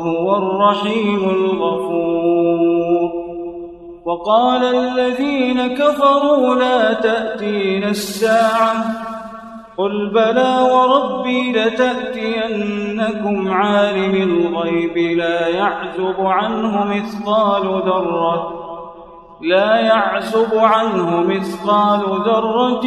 وهو الرحيم الغفور. وقال الذين كفروا لا تأتين الساعة. قل بلى وربي لتأتينكم عالم الغيب لا يعزب عنه مثقال ذرة. لا يعزب عنه مثقال ذرة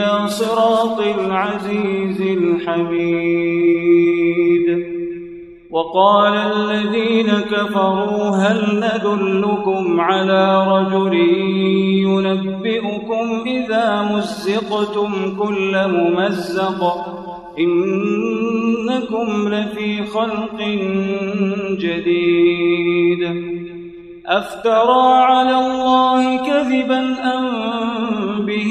إلى صراط العزيز الحميد. وقال الذين كفروا هل ندلكم على رجل ينبئكم إذا مزقتم كل ممزق؟ إنكم لفي خلق جديد. أفترى على الله كذبا أم به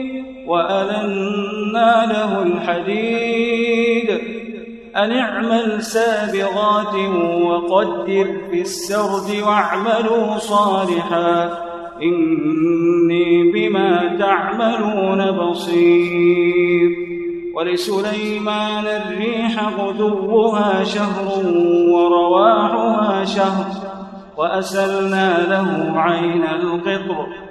وألنا له الحديد. أن اعمل سابغات وقدر في السرد واعملوا صالحا. إني بما تعملون بصير. ولسليمان الريح غدوها شهر ورواحها شهر. وأسلنا له عين القطر.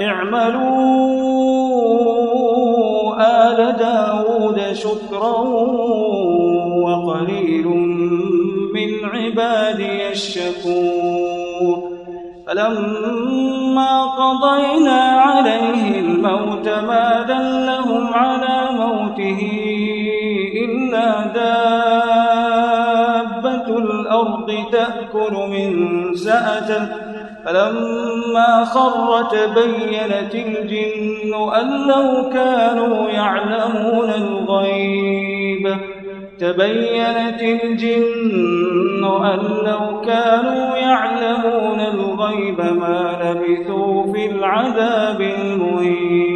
اعملوا آل داود شكرا وقليل من عبادي الشكور فلما قضينا عليه الموت ما دلهم على موته إلا دابة الأرض تأكل من سأته فلما خر تبينت الجن أن لو كانوا يعلمون الغيب. تبينت الجن أن لو كانوا يعلمون الغيب ما لبثوا في العذاب المهين.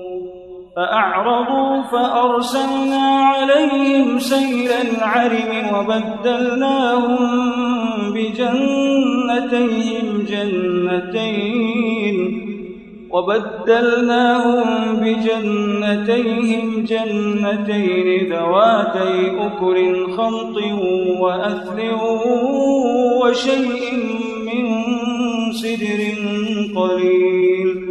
فأعرضوا فأرسلنا عليهم سيل العرم وبدلناهم بجنتيهم جنتين وبدلناهم بجنتيهم جنتين ذواتي أكر خمط وأثل وشيء من سدر قليل.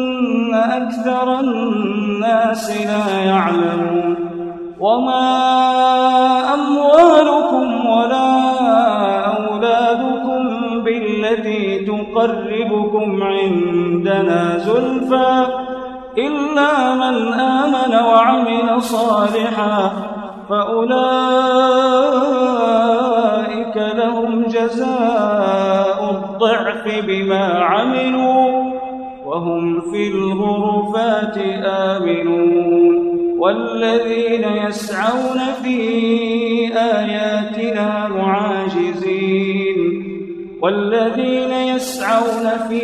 أكثر الناس لا يعلمون وما أموالكم ولا أولادكم بالتي تقربكم عندنا زلفى إلا من آمن وعمل صالحا فأولئك لهم جزاء الضعف بما عملوا وهم في الغرفات آمنون والذين يسعون في آياتنا معاجزين والذين يسعون في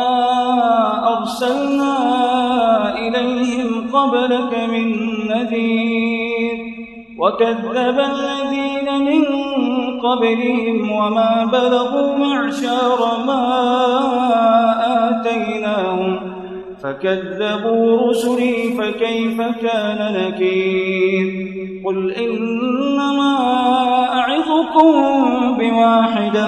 أرسلنا إليهم قبلك من نذير وكذب الذين من قبلهم وما بلغوا معشار ما آتيناهم فكذبوا رسلي فكيف كان نكير قل إنما أعظكم بواحدة